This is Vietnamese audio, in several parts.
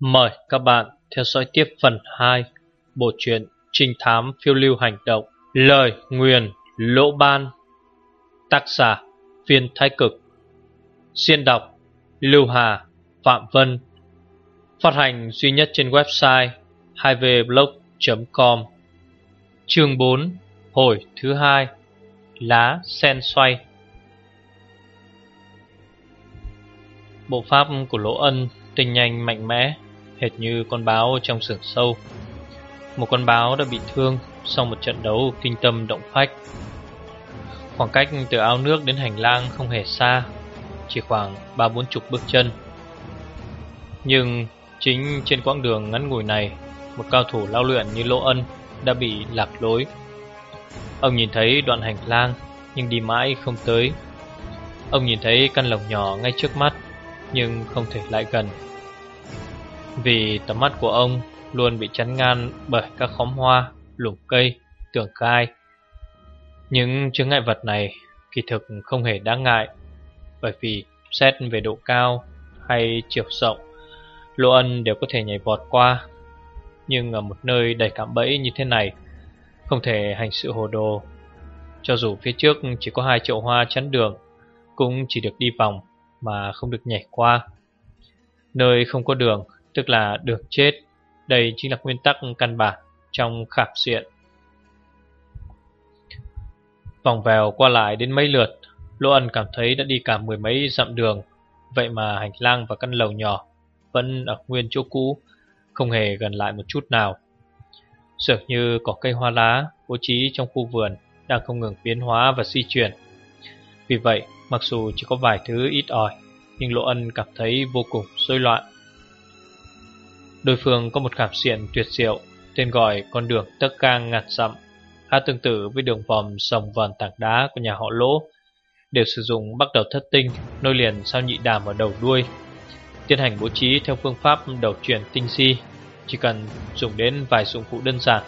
Mời các bạn theo dõi tiếp phần 2 Bộ truyện Trinh thám phiêu lưu hành động, Lời nguyền lỗ ban, Tác giả Viên Thái Cực. Xuyên đọc, Lưu Hà Phạm Vân. Phát hành duy nhất trên website 2vblog.com Chương 4 Hồi thứ hai, Lá sen xoay. Bộ pháp của Lỗ Ân tinh nhanh mạnh mẽ hệt như con báo trong sườn sâu. Một con báo đã bị thương sau một trận đấu kinh tâm động phách. Khoảng cách từ ao nước đến hành lang không hề xa, chỉ khoảng ba bốn chục bước chân. Nhưng chính trên quãng đường ngắn ngủi này, một cao thủ lao luyện như Lỗ Ân đã bị lạc lối. Ông nhìn thấy đoạn hành lang nhưng đi mãi không tới. Ông nhìn thấy căn lồng nhỏ ngay trước mắt nhưng không thể lại gần. Vì tầm mắt của ông luôn bị chắn ngang bởi các khóm hoa, lủng cây, tường gai. Những chướng ngại vật này kỳ thực không hề đáng ngại, bởi vì xét về độ cao hay chiều rộng, Lô Ân đều có thể nhảy vọt qua. Nhưng ở một nơi đầy cạm bẫy như thế này, không thể hành sự hồ đồ. Cho dù phía trước chỉ có hai chậu hoa chắn đường, cũng chỉ được đi vòng mà không được nhảy qua. Nơi không có đường tức là được chết. Đây chính là nguyên tắc căn bản trong khảm diện. Vòng vèo qua lại đến mấy lượt, Lô Ân cảm thấy đã đi cả mười mấy dặm đường. Vậy mà hành lang và căn lầu nhỏ vẫn ở nguyên chỗ cũ, không hề gần lại một chút nào. Dường như có cây hoa lá bố trí trong khu vườn đang không ngừng biến hóa và di chuyển. Vì vậy, mặc dù chỉ có vài thứ ít ỏi, nhưng Lỗ Ân cảm thấy vô cùng rối loạn. Đối phương có một khảm xiển tuyệt diệu Tên gọi con đường tất cang ngạt dặm. Khá tương tự với đường vòng sòng vần tảng đá của nhà họ lỗ Đều sử dụng bắt đầu thất tinh Nối liền sao nhị đàm ở đầu đuôi Tiến hành bố trí theo phương pháp đầu chuyển tinh si, Chỉ cần dùng đến vài dụng cụ đơn giản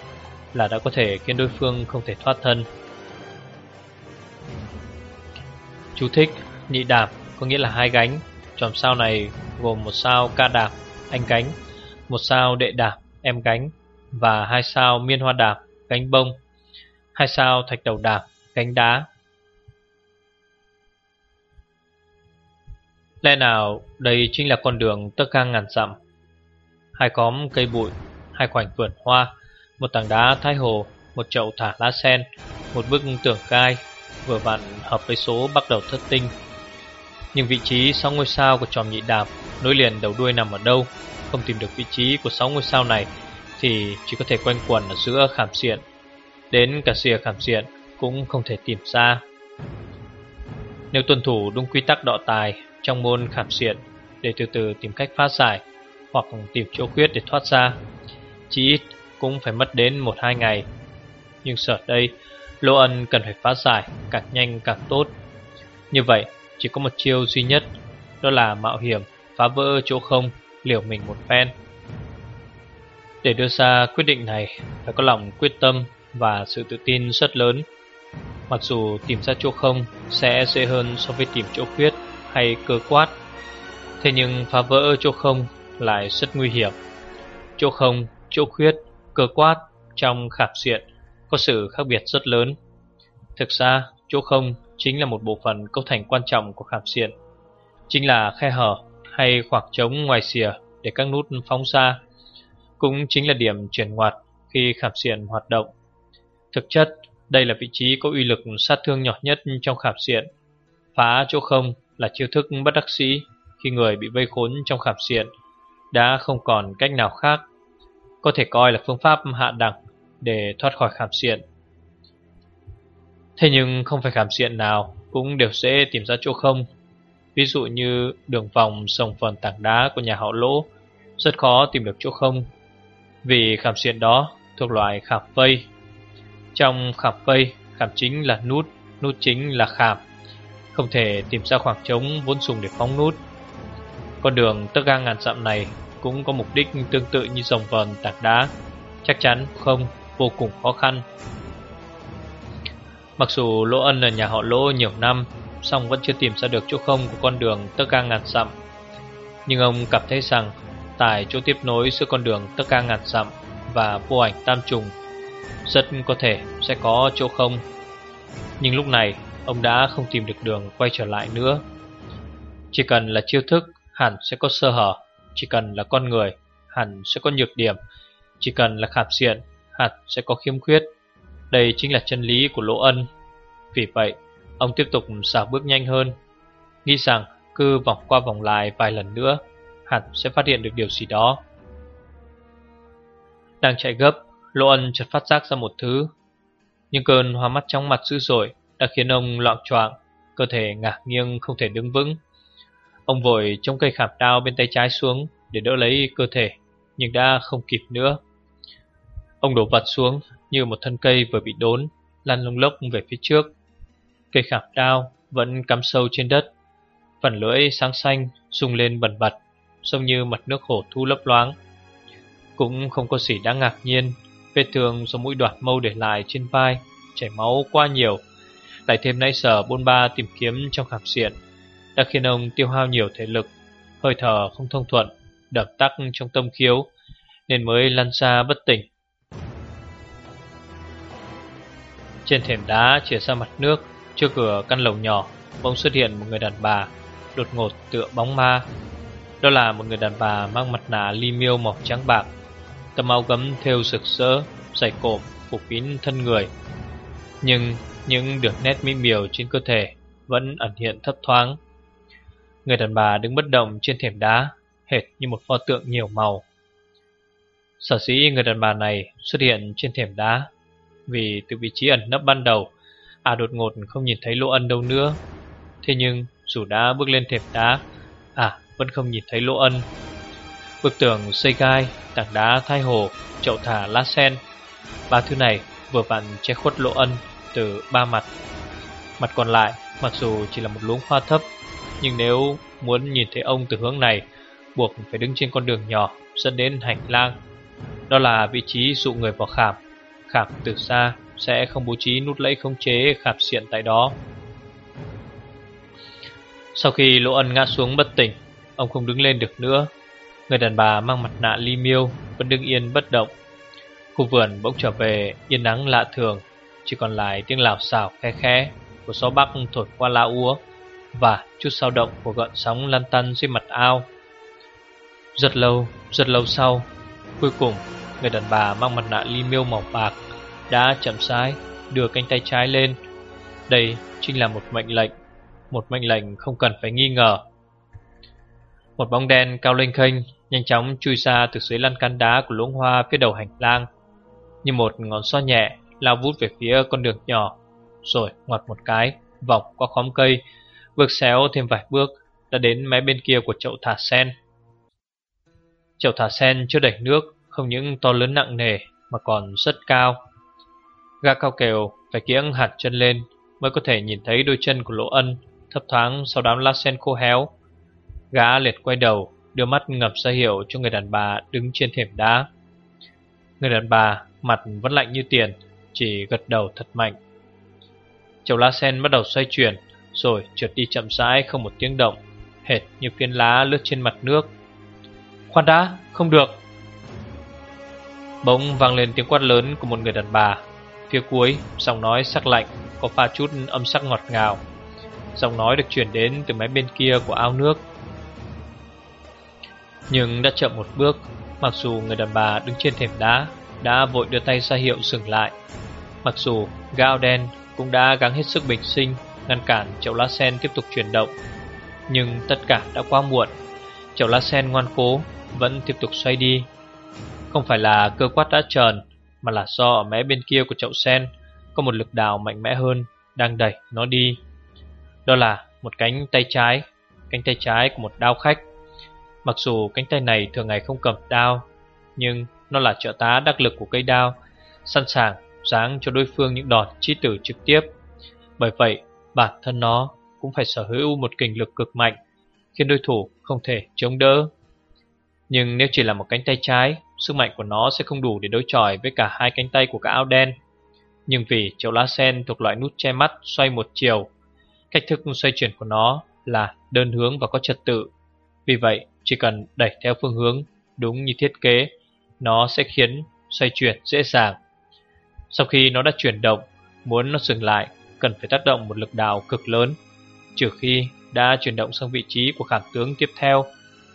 Là đã có thể khiến đối phương không thể thoát thân. Chú thích Nhị đàm có nghĩa là hai gánh Chòm sao này gồm một sao ca đạp, anh cánh một sao đệ đạp, em gánh và hai sao miên hoa đạp, gánh bông, hai sao thạch đầu đạp, gánh đá. Lẽ nào đây chính là con đường tất ca ngàn dặm? Hai khóm cây bụi, hai khoảnh vườn hoa Một tảng đá thái hồ, một chậu thả lá sen Một bức tường cai Vừa vặn hợp với số bắt đầu thất tinh. Nhưng vị trí sau ngôi sao của tròm nhị đạp Nối liền đầu đuôi nằm ở đâu? Không tìm được vị trí của sáu ngôi sao này thì chỉ có thể quanh quẩn ở giữa khảm diện. Đến cả xìa khảm diện cũng không thể tìm ra. Nếu tuân thủ đúng quy tắc đọ tài trong môn khảm diện để từ từ tìm cách phá giải hoặc tìm chỗ khuyết để thoát ra, chỉ ít cũng phải mất đến 1-2 ngày. Nhưng sợ đây, Lô Ân cần phải phá giải càng nhanh càng tốt. Như vậy, chỉ có một chiêu duy nhất, đó là mạo hiểm phá vỡ chỗ không liều mình một phen. Để đưa ra quyết định này, phải có lòng quyết tâm và sự tự tin rất lớn. Mặc dù tìm ra chỗ không sẽ dễ hơn so với tìm chỗ khuyết hay cơ quát, thế nhưng phá vỡ chỗ không lại rất nguy hiểm. Chỗ không, chỗ khuyết, cơ quát trong khảm diện có sự khác biệt rất lớn. Thực ra, chỗ không chính là một bộ phận cấu thành quan trọng của khảm diện, chính là khe hở hay khoảng trống ngoài xìa để các nút phóng ra cũng chính là điểm chuyển ngoặt khi khảm xiển hoạt động. Thực chất, đây là vị trí có uy lực sát thương nhỏ nhất trong khảm xiển. Phá chỗ không là chiêu thức bất đắc sĩ khi người bị vây khốn trong khảm xiển đã không còn cách nào khác. Có thể coi là phương pháp hạ đẳng để thoát khỏi khảm xiển. Thế nhưng không phải khảm xiển nào cũng đều dễ tìm ra chỗ không Ví dụ như đường vòng sông phần tảng đá của nhà họ lỗ Rất khó tìm được chỗ không. Vì khảm xiên đó thuộc loại khảm vây. Trong khảm vây, khảm chính là nút, nút chính là khảm. Không thể tìm ra khoảng trống vốn dùng để phóng nút. Con đường tất ga ngàn dặm này cũng có mục đích tương tự như dòng vần tảng đá. Chắc chắn không, vô cùng khó khăn. Mặc dù Lỗ Ân là nhà họ Lỗ nhiều năm Xong vẫn chưa tìm ra được chỗ không của con đường tơ ca ngàn dặm. Nhưng ông cảm thấy rằng, Tại chỗ tiếp nối giữa con đường tất ca ngàn dặm Và vô ảnh tam trùng, Rất có thể sẽ có chỗ không. Nhưng lúc này, Ông đã không tìm được đường quay trở lại nữa. Chỉ cần là chiêu thức, Hẳn sẽ có sơ hở. Chỉ cần là con người, Hẳn sẽ có nhược điểm. Chỉ cần là khảm diện, Hẳn sẽ có khiếm khuyết. Đây chính là chân lý của Lỗ Ân. Vì vậy Ông tiếp tục xảo bước nhanh hơn, Nghĩ rằng cứ vòng qua vòng lại vài lần nữa, Hẳn sẽ phát hiện được điều gì đó. Đang chạy gấp Lỗ ân chợt phát giác ra một thứ. Nhưng cơn hoa mắt trong mặt dữ dội Đã khiến ông loạn choạng, Cơ thể ngả nghiêng không thể đứng vững. Ông vội chống cây khảm đao bên tay trái xuống Để đỡ lấy cơ thể, Nhưng đã không kịp nữa. Ông đổ vật xuống như một thân cây vừa bị đốn, Lăn lông lốc về phía trước. Cây khảm đao vẫn cắm sâu trên đất. Phần lưỡi sáng xanh rung lên bẩn bật, Giống như mặt nước hổ thu lấp loáng. Cũng không có gì đáng ngạc nhiên, Vết thương do mũi đoạt mâu để lại trên vai Chảy máu quá nhiều. Lại thêm nãy sở bôn ba tìm kiếm trong khảm xiện Đã khiến ông tiêu hao nhiều thể lực, Hơi thở không thông thuận Đập tắc trong tâm khiếu, Nên mới lăn ra bất tỉnh. Trên thềm đá chìa ra mặt nước Trước cửa căn lầu nhỏ, Bỗng xuất hiện một người đàn bà Đột ngột tựa bóng ma. Đó là một người đàn bà mang mặt nạ ly miêu màu trắng bạc Tầm áo gấm theo sực sỡ Dày cộm, phủ kín thân người. Nhưng những đường nét mỹ miều trên cơ thể Vẫn ẩn hiện thấp thoáng. Người đàn bà đứng bất động trên thềm đá, Hệt như một pho tượng nhiều màu. Sở dĩ người đàn bà này xuất hiện trên thềm đá Vì từ vị trí ẩn nấp ban đầu À đột ngột không nhìn thấy lỗ ân đâu nữa. Thế nhưng, dù đã bước lên thềm đá À vẫn không nhìn thấy lỗ ân. Bức tường xây gai Tảng đá thay hồ, Chậu thả lá sen. Ba thứ này vừa vặn che khuất lỗ ân Từ ba mặt. Mặt còn lại, mặc dù chỉ là một luống hoa thấp, Nhưng nếu muốn nhìn thấy ông từ hướng này, Buộc phải đứng trên con đường nhỏ, Dẫn đến hành lang. Đó là vị trí dụ người vào khảm Khảm từ xa sẽ không bố trí nút lẫy khống chế khạp xiện tại đó. Sau khi Lỗ Ân ngã xuống bất tỉnh, ông không đứng lên được nữa. Người đàn bà mang mặt nạ ly miêu vẫn đứng yên bất động. Khu vườn bỗng trở về yên nắng lạ thường, chỉ còn lại tiếng lào xào khe khẽ của gió bắc thổi qua lá úa và chút sao động của gợn sóng lăn tăn dưới mặt ao. Rất lâu, rất lâu sau, cuối cùng người đàn bà mang mặt nạ ly miêu màu bạc đã chậm rãi đưa cánh tay trái lên. Đây chính là một mệnh lệnh, một mệnh lệnh không cần phải nghi ngờ. Một bóng đen cao lên khênh nhanh chóng chui ra từ dưới lăn can đá của luống hoa phía đầu hành lang, như một ngón xoa nhẹ lao vút về phía con đường nhỏ, rồi ngoặt một cái vòng qua khóm cây, vượt xéo thêm vài bước đã đến mé bên kia của chậu thả sen. Chậu thả sen chưa đẩy nước, không những to lớn nặng nề mà còn rất cao. Gã cao kèo phải kiễng hạt chân lên Mới có thể nhìn thấy đôi chân của Lỗ Ân Thấp thoáng sau đám lá sen khô héo. Gã liệt quay đầu Đưa mắt ngập ra hiệu cho người đàn bà Đứng trên thềm đá. Người đàn bà mặt vẫn lạnh như tiền Chỉ gật đầu thật mạnh. Chậu lá sen bắt đầu xoay chuyển Rồi trượt đi chậm rãi không một tiếng động Hệt như phiến lá lướt trên mặt nước. Khoan đã, không được. Bỗng vang lên tiếng quát lớn của một người đàn bà. Phía cuối, giọng nói sắc lạnh Có pha chút âm sắc ngọt ngào. Giọng nói được chuyển đến từ mé bên kia của ao nước. Nhưng đã chậm một bước Mặc dù người đàn bà đứng trên thềm đá Đã vội đưa tay ra hiệu dừng lại. Mặc dù gao đen cũng đã gắng hết sức bình sinh Ngăn cản chậu lá sen tiếp tục chuyển động Nhưng tất cả đã quá muộn. Chậu lá sen ngoan cố Vẫn tiếp tục xoay đi. Không phải là cơ quát đã trờn mà là do ở mé bên kia của chậu sen có một lực đào mạnh mẽ hơn đang đẩy nó đi. Đó là một cánh tay trái, cánh tay trái của một đao khách. Mặc dù cánh tay này thường ngày không cầm đao, nhưng nó là trợ tá đắc lực của cây đao, sẵn sàng giáng cho đối phương những đòn chí tử trực tiếp. Bởi vậy, bản thân nó cũng phải sở hữu một kình lực cực mạnh, khiến đối thủ không thể chống đỡ. Nhưng nếu chỉ là một cánh tay trái Sức mạnh của nó sẽ không đủ để đối chọi với cả hai cánh tay của các áo đen. Nhưng vì chậu lá sen thuộc loại nút che mắt xoay một chiều, Cách thức xoay chuyển của nó là đơn hướng và có trật tự. Vì vậy, chỉ cần đẩy theo phương hướng Đúng như thiết kế, Nó sẽ khiến xoay chuyển dễ dàng. Sau khi nó đã chuyển động, Muốn nó dừng lại, Cần phải tác động một lực đảo cực lớn. Trừ khi đã chuyển động sang vị trí của khảm tướng tiếp theo,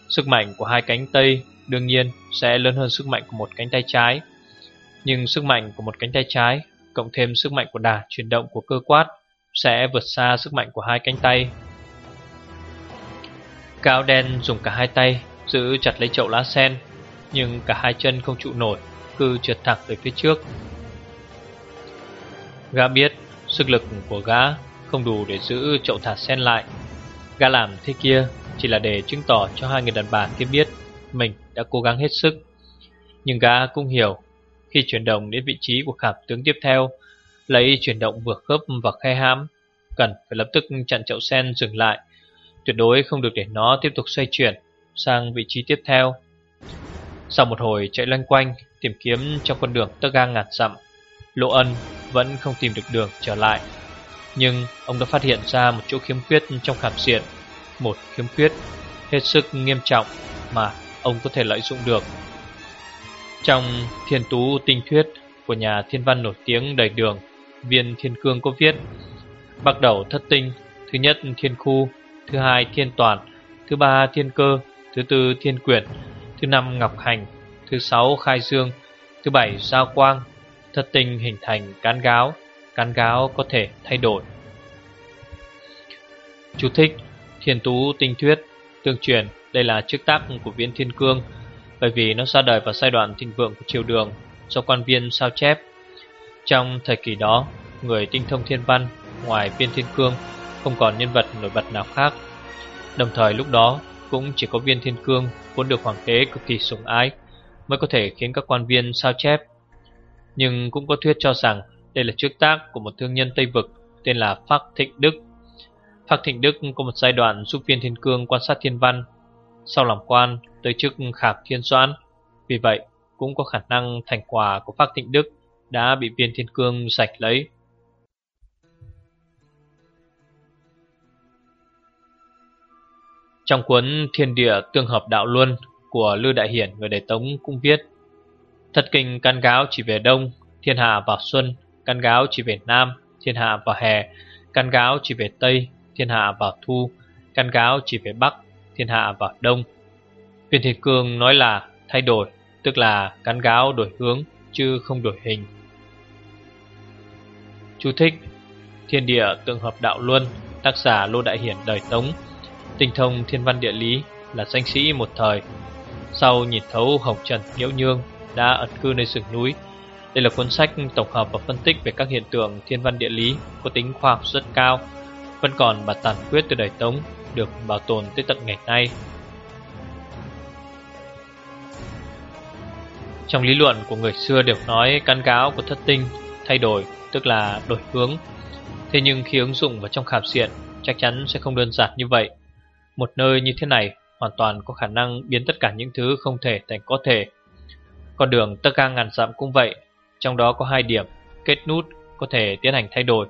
Sức mạnh của hai cánh tay đương nhiên sẽ lớn hơn sức mạnh của một cánh tay trái. Nhưng sức mạnh của một cánh tay trái, Cộng thêm sức mạnh của đà chuyển động của cơ quát, Sẽ vượt xa sức mạnh của hai cánh tay. Cao đen dùng cả hai tay, Giữ chặt lấy chậu lá sen, Nhưng cả hai chân không trụ nổi, Cứ trượt thẳng về phía trước. Gã biết Sức lực của gã không đủ để giữ chậu thả sen lại. Gã làm thế kia Chỉ là để chứng tỏ cho hai người đàn bà kia biết mình đã cố gắng hết sức. Nhưng gã cũng hiểu, Khi chuyển động đến vị trí của khảm tướng tiếp theo, Lấy chuyển động vừa khớp và khe hãm, Cần phải lập tức chặn chậu sen dừng lại. Tuyệt đối không được để nó tiếp tục xoay chuyển Sang vị trí tiếp theo. Sau một hồi chạy loanh quanh, Tìm kiếm trong con đường tơ gang ngạt dặm Lộ ân vẫn không tìm được đường trở lại. Nhưng ông đã phát hiện ra một chỗ khiếm khuyết trong khảm diện, Một khiếm khuyết hết sức nghiêm trọng mà ông có thể lợi dụng được. Trong thiên tú tinh thuyết của nhà thiên văn nổi tiếng đầy đường, Viên Thiên Cương có viết, Bắt đầu thất tinh, Thứ nhất thiên khu, Thứ hai thiên toàn, Thứ ba thiên cơ, Thứ tư thiên quyển, Thứ năm ngọc hành, Thứ sáu khai dương, Thứ bảy giao quang, Thất tinh hình thành cán gáo Cán gáo có thể thay đổi. Chú thích Thiên tú tinh thuyết, Tương truyền đây là chức tác của viên thiên cương, Bởi vì nó ra đời vào giai đoạn thịnh vượng của triều đường Do quan viên sao chép. Trong thời kỳ đó, Người tinh thông thiên văn Ngoài viên thiên cương Không còn nhân vật nổi bật nào khác. Đồng thời lúc đó Cũng chỉ có viên thiên cương Vốn được hoàng đế cực kỳ sủng ái Mới có thể khiến các quan viên sao chép. Nhưng cũng có thuyết cho rằng Đây là chức tác của một thương nhân Tây Vực Tên là Phác Thịnh Đức. Phác Thịnh Đức có một giai đoạn giúp viên thiên cương quan sát thiên văn sau làm quan tới chức khảm thiên Soan, Vì vậy cũng có khả năng thành quả của Phác Thịnh Đức Đã bị viên thiên cương sạch lấy. Trong cuốn Thiên Địa Tương Hợp Đạo Luân của Lư Đại Hiển người Đại Tống cũng viết Thật kinh căn gáo chỉ về đông, thiên hạ vào xuân, căn gáo chỉ về nam, thiên hạ vào hè, căn gáo chỉ về tây, thiên hạ vào thu, căn gáo chỉ về bắc, thiên hạ vào đông. Viên Thiên Cương nói là thay đổi, tức là cắn gáo đổi hướng, chứ không đổi hình. Chú thích Thiên địa tượng hợp đạo luân Tác giả Lô Đại Hiển đời Tống Tinh thông thiên văn địa lý Là danh sĩ một thời Sau nhìn thấu Hồng Trần Nhiễu Nhương Đã ẩn cư nơi rừng núi Đây là cuốn sách tổng hợp và phân tích Về các hiện tượng thiên văn địa lý Có tính khoa học rất cao Vẫn còn bản tản quyết từ đời Tống được bảo tồn tới tận ngày nay Trong lý luận của người xưa đều nói căn cáo của thất tinh thay đổi, tức là đổi hướng. Thế nhưng khi ứng dụng vào trong khảm diện, chắc chắn sẽ không đơn giản như vậy. Một nơi như thế này hoàn toàn có khả năng biến tất cả những thứ không thể thành có thể. Con đường tất cả ngàn dặm cũng vậy, trong đó có hai điểm kết nút có thể tiến hành thay đổi.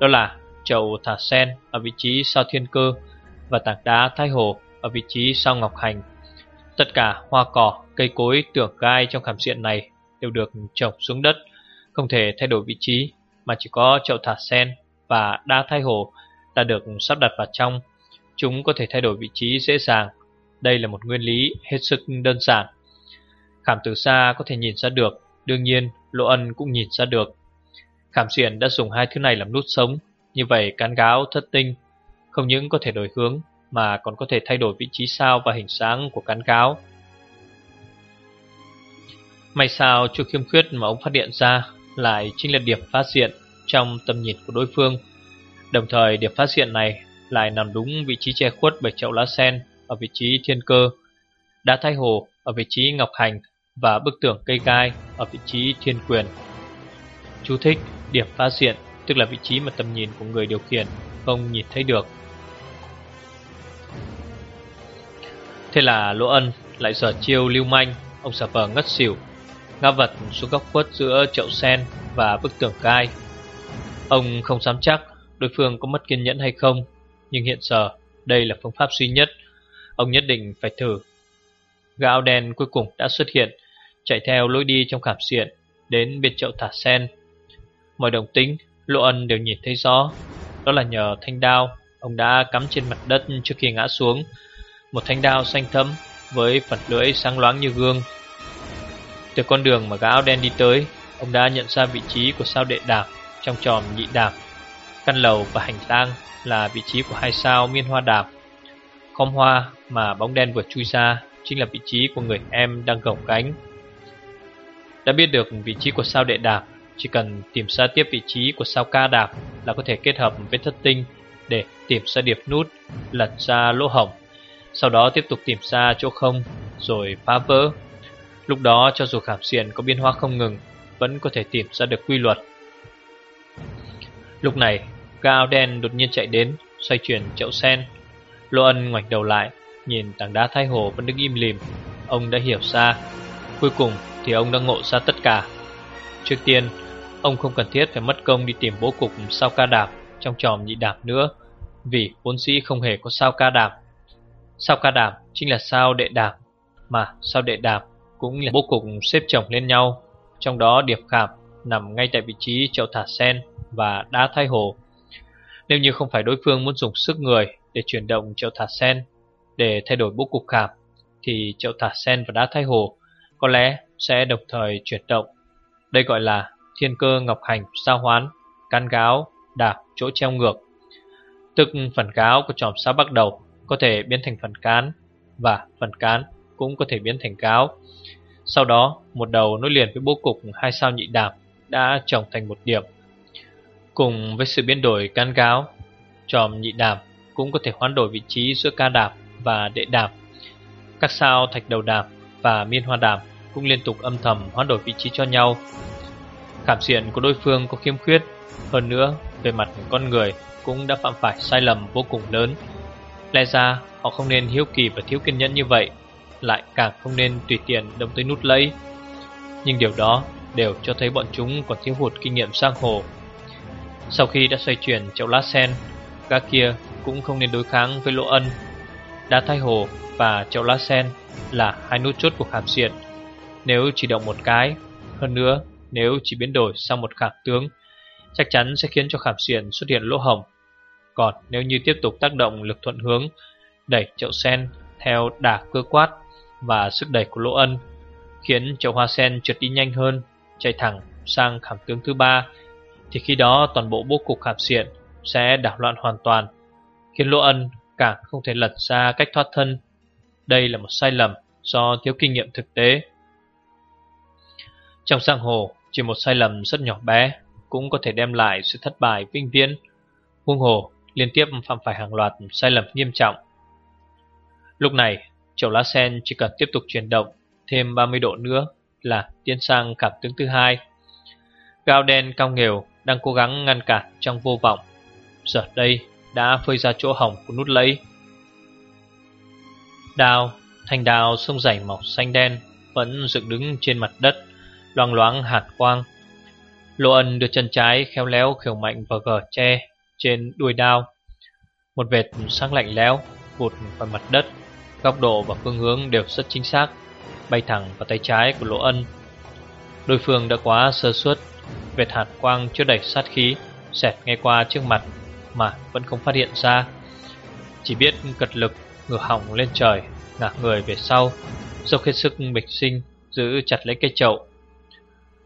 Đó là chậu thả sen ở vị trí sao thiên cơ và tảng đá thái hồ ở vị trí sau ngọc hành. Tất cả hoa cỏ, cây cối, tưởng gai trong khảm diện này đều được trồng xuống đất, không thể thay đổi vị trí, mà chỉ có chậu thả sen và đá thái hồ đã được sắp đặt vào trong. Chúng có thể thay đổi vị trí dễ dàng. Đây là một nguyên lý hết sức đơn giản. Khảm từ xa có thể nhìn ra được, đương nhiên Lộ Ân cũng nhìn ra được. Khảm diện đã dùng hai thứ này làm nút sống, như vậy cán gáo thất tinh không những có thể đổi hướng mà còn có thể thay đổi vị trí sao và hình sáng của cán cáo. May sao chưa khiêm khuyết mà ông phát hiện ra lại chính là điểm phát hiện trong tầm nhìn của đối phương. Đồng thời điểm phát hiện này lại nằm đúng vị trí che khuất bởi chậu lá sen ở vị trí thiên cơ, đá thái hồ ở vị trí ngọc hành và bức tường cây gai ở vị trí thiên quyền. Chú thích điểm phát hiện tức là vị trí mà tầm nhìn của người điều khiển không nhìn thấy được. Thế là Lỗ Ân lại sở chiêu lưu manh, ông giả vờ ngất xỉu, ngã vật xuống góc khuất giữa chậu sen và bức tường cai. Ông không dám chắc đối phương có mất kiên nhẫn hay không, nhưng hiện giờ đây là phương pháp duy nhất, ông nhất định phải thử. Gã đen cuối cùng đã xuất hiện Chạy theo lối đi trong khảm xiện Đến biệt chậu thả sen Mọi đồng tính Lộ ân đều nhìn thấy rõ Đó là nhờ thanh đao Ông đã cắm trên mặt đất trước khi ngã xuống một thanh đao xanh thẫm Với phần lưỡi sáng loáng như gương. Từ con đường mà gã áo đen đi tới, Ông đã nhận ra vị trí của sao đệ đạp Trong tròm nhị đạp Căn lầu và hành lang là vị trí của hai sao miên hoa đạp Khom hoa mà bóng đen vừa chui ra Chính là vị trí của người em đang gồng cánh Đã biết được vị trí của sao đệ đạp Chỉ cần tìm ra tiếp vị trí của sao ca đạp Là có thể kết hợp với thất tinh Để tìm ra điệp nút, Lật ra lỗ hổng. Sau đó tiếp tục tìm ra chỗ không, Rồi phá vỡ. Lúc đó, cho dù khảm xiển có biến hóa không ngừng, Vẫn có thể tìm ra được quy luật. Lúc này Gã đen đột nhiên chạy đến, Xoay chuyển chậu sen. Lô ân ngoảnh đầu lại, Nhìn tảng đá thái hồ vẫn đứng im lìm. Ông đã hiểu ra. Cuối cùng thì ông đã ngộ ra tất cả. Trước tiên, Ông không cần thiết phải mất công đi tìm bố cục sao ca đạp Trong tròm nhị đạp nữa, Vì vốn sĩ không hề có sao ca đạp. Sao ca đàm chính là sao đệ đạp Mà sao đệ đạp cũng là bố cục xếp chồng lên nhau Trong đó điệp khảm nằm ngay tại vị trí chậu thả sen và đá thay hồ Nếu như không phải đối phương muốn dùng sức người để chuyển động chậu thả sen để thay đổi bố cục khảm thì chậu thả sen và đá thay hồ có lẽ sẽ đồng thời chuyển động. Đây gọi là thiên cơ ngọc hành sao hoán, can gáo, đạp chỗ treo ngược. Tức phần gáo của tròm sao bắt đầu có thể biến thành phần cán và phần cán cũng có thể biến thành cáo. Sau đó, một đầu nối liền với bố cục hai sao nhị đạp đã trồng thành một điểm. Cùng với sự biến đổi cán gáo, tròm nhị đạp cũng có thể hoán đổi vị trí giữa ca đạp và đệ đạp. Các sao thạch đầu đạp và miên hoa đạp cũng liên tục âm thầm hoán đổi vị trí cho nhau. Cảm diện của đối phương có khiếm khuyết, hơn nữa về mặt con người cũng đã phạm phải sai lầm vô cùng lớn. Lẽ ra họ không nên hiếu kỳ và thiếu kiên nhẫn như vậy, lại càng không nên tùy tiện đâm tới nút lấy. Nhưng điều đó đều cho thấy bọn chúng còn thiếu hụt kinh nghiệm sang hồ. Sau khi đã xoay chuyển chậu lá sen, gã kia cũng không nên đối kháng với lỗ ân Đá thay hồ và chậu lá sen là hai nút chốt của khảm diện Nếu chỉ động một cái Hơn nữa nếu chỉ biến đổi sang một khảm tướng Chắc chắn sẽ khiến cho khảm diện xuất hiện lỗ hồng còn nếu như tiếp tục tác động lực thuận hướng Đẩy chậu sen theo đà cơ quát Và sức đẩy của lỗ ân Khiến chậu hoa sen trượt đi nhanh hơn Chạy thẳng sang khảm tướng thứ ba Thì khi đó toàn bộ bố cục khảm diện Sẽ đảo loạn hoàn toàn Khiến lỗ ân càng không thể lật ra cách thoát thân. Đây là một sai lầm do thiếu kinh nghiệm thực tế. Trong giang hồ, chỉ một sai lầm rất nhỏ bé cũng có thể đem lại sự thất bại vinh viễn. Huông hồ liên tiếp phạm phải hàng loạt sai lầm nghiêm trọng. Lúc này, chậu lá sen chỉ cần tiếp tục chuyển động thêm 30 độ nữa là tiến sang cảm tướng thứ hai. Gao đen cao nghều đang cố gắng ngăn cản trong vô vọng. Giờ đây đã phơi ra chỗ hỏng của nút lấy. Đào, thanh đào sông dày màu xanh đen vẫn dựng đứng trên mặt đất, loang loáng hạt quang. Lô ân đưa chân trái khéo léo khều mạnh vào gờ tre trên đuôi đao. Một vệt sáng lạnh lẽo vụt vào mặt đất, góc độ và phương hướng đều rất chính xác, bay thẳng vào tay trái của Lỗ Ân. Đối phương đã quá sơ suất, vệt hạt quang chưa đẩy sát khí, xẹt ngay qua trước mặt mà vẫn không phát hiện ra Chỉ biết cật lực ngửa hỏng lên trời Ngả người về sau Dốc hết sức bịch sinh Giữ chặt lấy cây chậu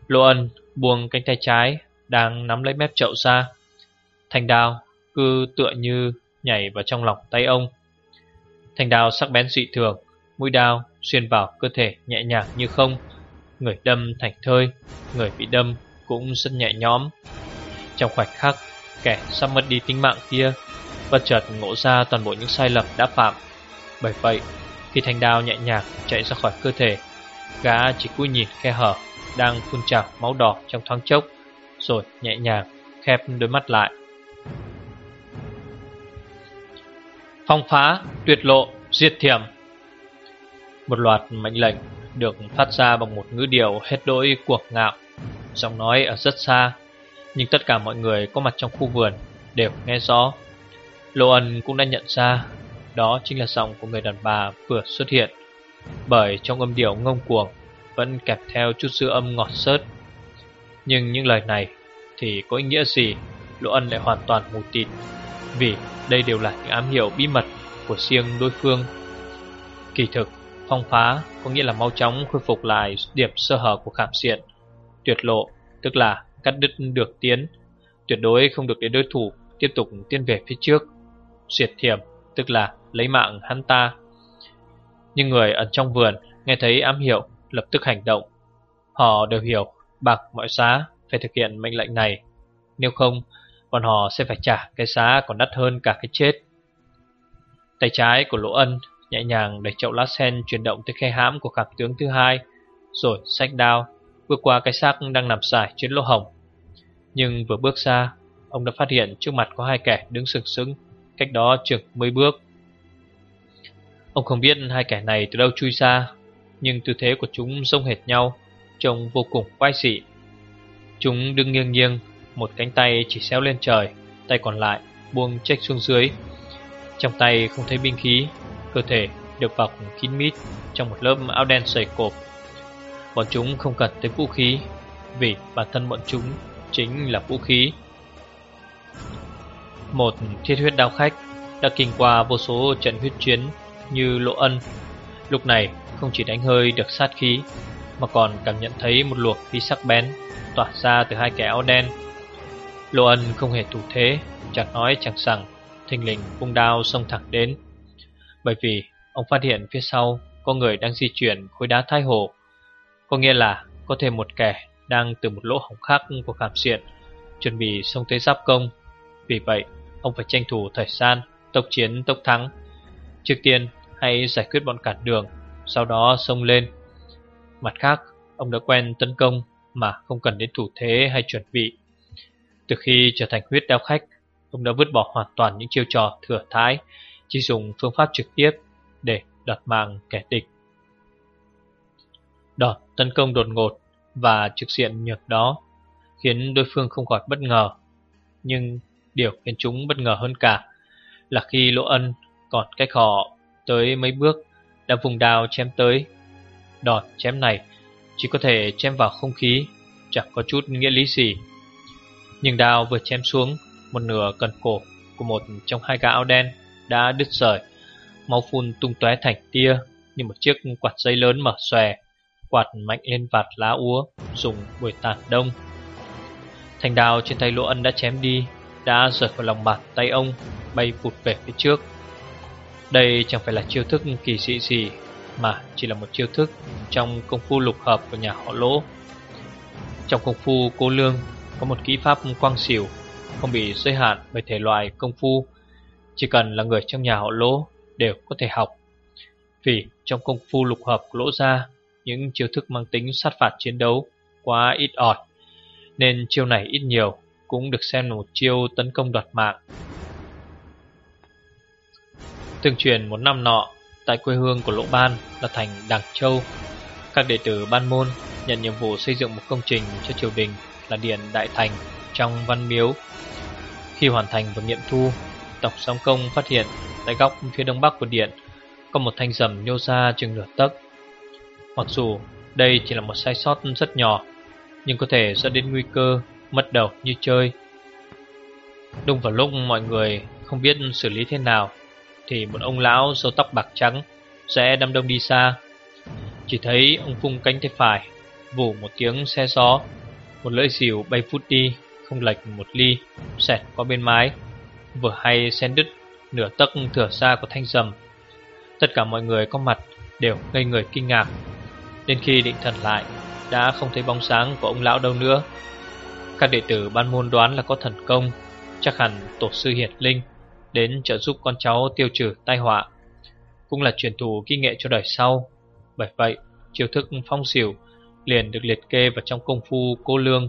Lô ân buông cánh tay trái Đang nắm lấy mép chậu ra Thành đao cứ tựa như Nhảy vào trong lòng tay ông. Thành đao sắc bén dị thường, Mũi đao xuyên vào cơ thể nhẹ nhàng như không. Người đâm thành thơi, Người bị đâm cũng rất nhẹ nhõm. Trong khoảnh khắc, Kẻ sắp mất đi tính mạng kia, Bất chợt ngộ ra toàn bộ những sai lầm đã phạm. Bởi vậy, Khi thanh đao nhẹ nhàng chạy ra khỏi cơ thể, Gã chỉ cúi nhìn khe hở Đang phun trào máu đỏ trong thoáng chốc, Rồi nhẹ nhàng khép đôi mắt lại. Phong phá, tuyệt lộ, diệt thiểm. Một loạt mệnh lệnh được phát ra bằng một ngữ điệu hết đỗi cuồng ngạo. Giọng nói ở rất xa nhưng tất cả mọi người có mặt trong khu vườn Đều nghe rõ. Lô Ân cũng đã nhận ra Đó chính là giọng của người đàn bà vừa xuất hiện Bởi trong âm điệu ngông cuồng Vẫn kẹp theo chút dư âm ngọt sớt. Nhưng những lời này Thì có ý nghĩa gì? Lô ân lại hoàn toàn mù tịt Vì đây đều là những ám hiệu bí mật Của riêng đối phương. Kỳ thực, Phong phá có nghĩa là mau chóng khôi phục lại điểm sơ hở của khảm diện. Tuyệt lộ, tức là cắt đứt được tiến, Tuyệt đối không được để đối thủ tiếp tục tiến về phía trước. Diệt thiểm, tức là lấy mạng hắn ta. Nhưng người ẩn trong vườn nghe thấy ám hiệu, lập tức hành động. Họ đều hiểu bạc mọi giá phải thực hiện mệnh lệnh này. Nếu không bọn họ sẽ phải trả cái giá còn đắt hơn cả cái chết. Tay trái của Lỗ Ân nhẹ nhàng đẩy chậu lá sen chuyển động tới khe hãm của cảm tướng thứ hai, Rồi sách đao Bước qua cái xác đang nằm dài trên lỗ hồng Nhưng vừa bước ra, Ông đã phát hiện trước mặt có hai kẻ đứng sừng sững, Cách đó chừng mấy bước. Ông không biết hai kẻ này từ đâu chui ra, Nhưng tư thế của chúng giống hệt nhau, Trông vô cùng quái dị. Chúng đứng nghiêng nghiêng một cánh tay chỉ xéo lên trời, Tay còn lại buông trách xuống dưới. Trong tay không thấy binh khí, Cơ thể được bọc kín mít Trong một lớp áo đen sầy cộp. Bọn chúng không cần tới vũ khí, Vì bản thân bọn chúng chính là vũ khí. Một thiết huyết đao khách đã kinh qua vô số trận huyết chiến như lộ ân. Lúc này không chỉ đánh hơi được sát khí, Mà còn cảm nhận thấy một luộc khí sắc bén Tỏa ra từ hai kẻ áo đen. Lô ân không hề thủ thế Chẳng nói chẳng rằng Thình lình vung đao xông thẳng đến Bởi vì ông phát hiện phía sau Có người đang di chuyển khối đá thái hồ có nghĩa là có thêm một kẻ đang từ một lỗ hổng khác của cảm diện chuẩn bị xông tới giáp công. Vì vậy, ông phải tranh thủ thời gian, tốc chiến tốc thắng. Trước tiên, hãy giải quyết bọn cản đường, sau đó xông lên. Mặt khác, ông đã quen tấn công mà không cần đến thủ thế hay chuẩn bị. Từ khi trở thành huyết đao khách, ông đã vứt bỏ hoàn toàn những chiêu trò thừa thái, chỉ dùng phương pháp trực tiếp để đoạt mạng kẻ địch. Đòn tấn công đột ngột và trực diện nhược đó khiến đối phương không khỏi bất ngờ. Nhưng điều khiến chúng bất ngờ hơn cả là khi Lỗ Ân còn cách họ tới mấy bước đã vùng đao chém tới. Đòn chém này chỉ có thể chém vào không khí, chẳng có chút nghĩa lý gì. Nhưng đao vừa chém xuống, một nửa cần cổ của một trong hai gã áo đen đã đứt rời, máu phun tung tóe thành tia như một chiếc quạt dây lớn mở xòe quạt mạnh lên vạt lá úa dùng buổi tàn đông. Thành đào trên tay Lỗ Ân đã chém đi, đã rời khỏi lòng bàn tay ông, bay vụt về phía trước. Đây chẳng phải là chiêu thức kỳ dị gì, mà chỉ là một chiêu thức trong công phu lục hợp của nhà họ Lỗ. Trong công phu cố lương có một kỹ pháp quang xỉu, không bị giới hạn bởi thể loại công phu, chỉ cần là người trong nhà họ Lỗ đều có thể học. Vì trong công phu lục hợp của Lỗ gia những chiêu thức mang tính sát phạt chiến đấu quá ít ỏi, nên chiêu này ít nhiều cũng được xem là một chiêu tấn công đoạt mạng. Tương truyền một năm nọ, tại quê hương của Lỗ Ban là thành Đằng Châu, các đệ tử Ban Môn nhận nhiệm vụ xây dựng một công trình cho triều đình là Điện Đại Thành trong Văn Miếu. Khi hoàn thành và nghiệm thu, Tổng Song công phát hiện tại góc phía đông bắc của điện có một thanh rầm nhô ra chừng nửa tấc. Mặc dù đây chỉ là một sai sót rất nhỏ Nhưng có thể dẫn đến nguy cơ mất đầu như chơi. Đúng vào lúc mọi người không biết xử lý thế nào Thì một ông lão râu tóc bạc trắng sẽ đâm đông đi xa. Chỉ thấy ông phung cánh tay phải Vù một tiếng xe gió một lưỡi xìu bay phút đi, Không lệch một ly, Xẹt qua bên mái. Vừa hay xen đứt, nửa tấc thửa xa của thanh dầm. Tất cả mọi người có mặt đều ngây người kinh ngạc. Đến khi định thần lại, Đã không thấy bóng sáng của ông lão đâu nữa. Các đệ tử ban môn đoán là có thần công, Chắc hẳn tổ sư hiển linh Đến trợ giúp con cháu tiêu trừ tai họa. Cũng là truyền thụ kỹ nghệ cho đời sau. Bởi vậy, chiêu thức phong xỉu Liền được liệt kê vào trong công phu cô lương.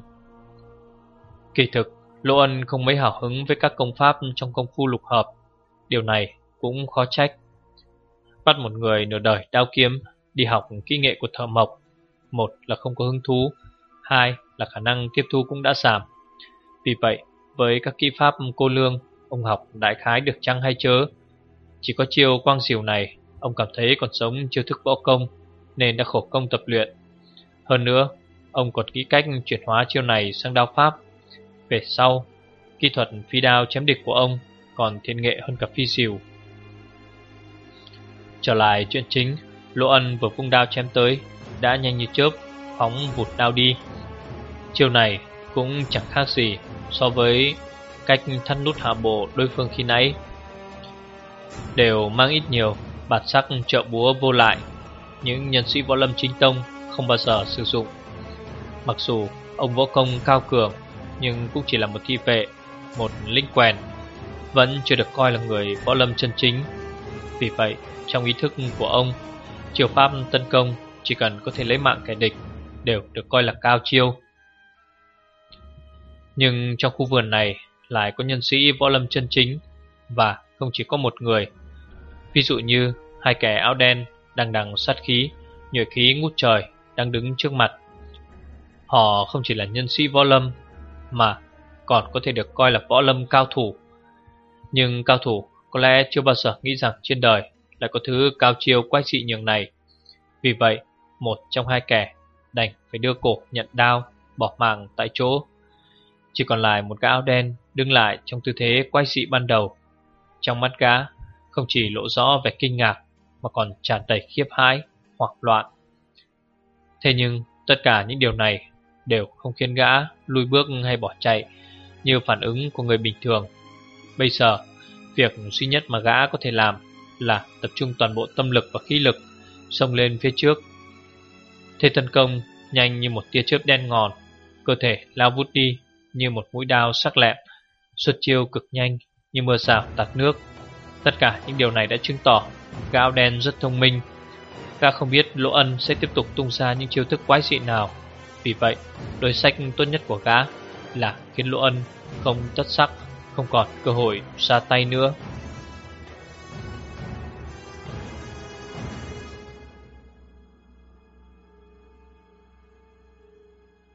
Kỳ thực, Lô Ân không mấy hào hứng với các công pháp trong công phu lục hợp. Điều này cũng khó trách. Bắt một người nửa đời đao kiếm, đi học kỹ nghệ của thợ mộc, Một là không có hứng thú, Hai là khả năng tiếp thu cũng đã giảm. Vì vậy, với các kỹ pháp cô lương, Ông học đại khái được chăng hay chớ? Chỉ có chiêu quang diều này, Ông cảm thấy còn sống chiêu thức võ công, Nên đã khổ công tập luyện. Hơn nữa, Ông còn kỹ cách chuyển hóa chiêu này sang đao pháp. Về sau, Kỹ thuật phi đao chém địch của ông Còn thiên nghệ hơn cả phi diều Trở lại chuyện chính, Lỗ ân vừa vung đao chém tới, Đã nhanh như chớp, Phóng vụt đao đi. Chiêu này cũng chẳng khác gì So với cách thắt nút hạ bộ đối phương khi nãy. Đều mang ít nhiều, Bản sắc trợ búa vô lại. Những nhân sĩ võ lâm chính tông không bao giờ sử dụng. Mặc dù ông võ công cao cường, Nhưng cũng chỉ là một thi vệ, Một linh quèn, Vẫn chưa được coi là người võ lâm chân chính. Vì vậy, trong ý thức của ông Chiều pháp tấn công Chỉ cần có thể lấy mạng kẻ địch Đều được coi là cao chiêu. Nhưng trong khu vườn này Lại có nhân sĩ võ lâm chân chính Và không chỉ có một người. Ví dụ như hai kẻ áo đen Đang đằng sát khí, Nhuệ khí ngút trời. Đang đứng trước mặt Họ không chỉ là nhân sĩ võ lâm Mà còn có thể được coi là võ lâm cao thủ Nhưng cao thủ có lẽ chưa bao giờ nghĩ rằng trên đời lại có thứ cao chiêu quái dị nhường này. Vì vậy, một trong hai kẻ đành phải đưa cổ nhận đao, bỏ mạng tại chỗ. Chỉ còn lại một cái áo đen đứng lại trong tư thế quái dị ban đầu. Trong mắt gã không chỉ lộ rõ vẻ kinh ngạc mà còn tràn đầy khiếp hãi, hoặc loạn. Thế nhưng tất cả những điều này đều không khiến gã lùi bước hay bỏ chạy như phản ứng của người bình thường. Bây giờ, việc duy nhất mà gã có thể làm là tập trung toàn bộ tâm lực và khí lực xông lên phía trước. Thế tấn công nhanh như một tia chớp đen ngòn, cơ thể lao vút đi như một mũi đao sắc lẹm, xuất chiêu cực nhanh như mưa rào tạt nước. Tất cả những điều này đã chứng tỏ gã đen rất thông minh. Gã không biết Lỗ Ân sẽ tiếp tục tung ra những chiêu thức quái dị nào. Vì vậy, đối sách tốt nhất của gã là khiến Lỗ Ân không tất sắc, không còn cơ hội ra tay nữa.